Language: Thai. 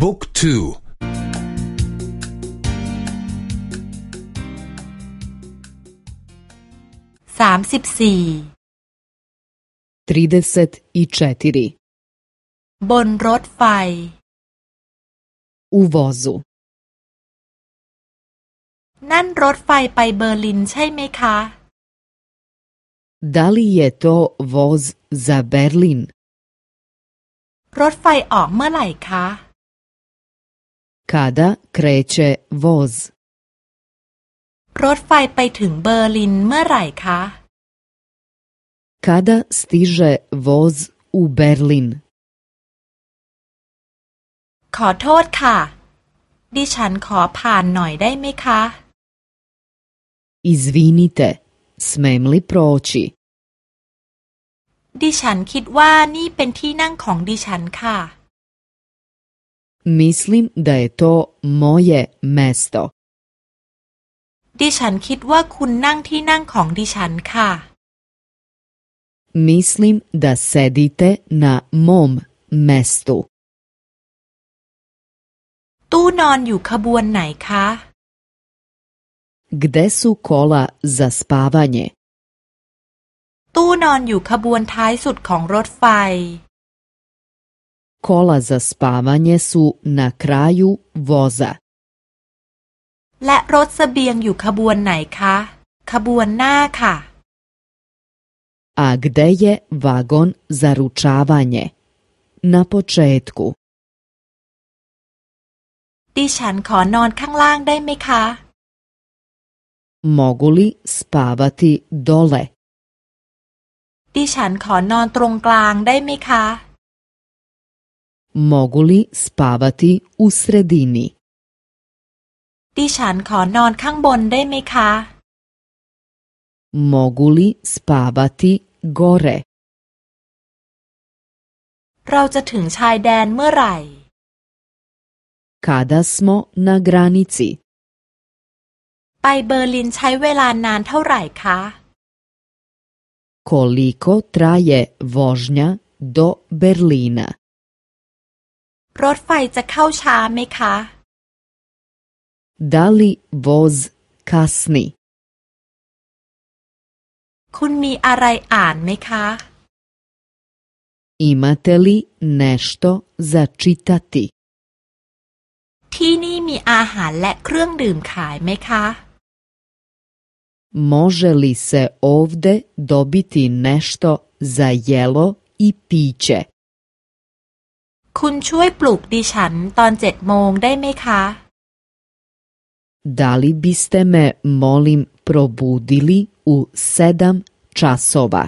book2 สามสิบสี่ trideset i četiri บนรถไฟ u vozu นั่นรถไฟไปเบอร์ลินใช่ไหมคะ Da li je to voz za Berlin? รถไฟออกเมื่อไหร่คะ Kada kreće voz? รถไฟไปถึงเบอร์ลินเมื่อไหร่คะ Kada stiže voz u Berlin? ขอโทษค่ะ ดิฉันขอผ่านหน่อยได้ไหมคะ Izvinite, smem li proći? ดิฉันคิดว่านี่เป็นที่นั่งของดิฉันค่ะ Mislim da je to moje mesto. ดิฉันคิดว่าคุณนั่งที่นั่งของดิฉันค่ะ Mislim da sedite na mom mestu. ตู้นอนอยู่ขบวนไหนคะ Gde su kola za spavanje? ตู้นอนอยู่ขบวนท้ายสุดของรถไฟ Kola za spavanje su na kraju voza. และรถเสบียงอยู่ขบวนไหนคะ ขบวนหน้าค่ะ A gde je vagon za ručavanje? Na početku. ดิฉันขอนอนข้างล่างได้ไหมคะ Mogu li spavati dole? ดิฉันขอนอนตรงกลางได้ไหมคะ Mogu li spavati u sredini? ดิฉันขอนอนข้างบนได้ไหมคะ Mogu li spavati gore? เราจะถึงชายแดนเมื่อไหร่ Kada smo na granici? ไปเบอร์ลินใช้เวลานานเท่าไหร่คะ Koliko traje vožnja do Berlina? รถไฟจะเข้าช้าไหมคะ Da li voz kasni? คุณมีอะไรอ่านไหมคะ Imate li nešto za čitati? ที่นี่มีอาหารและเครื่องดื่มขายไหมคะ Može li se ovde dobiti nešto za jelo i piće? คุณช่วยปลุกดิฉันตอนเจ็ดโมงได้ไหมคะ Da li biste me, molim, probudili u sedam časova?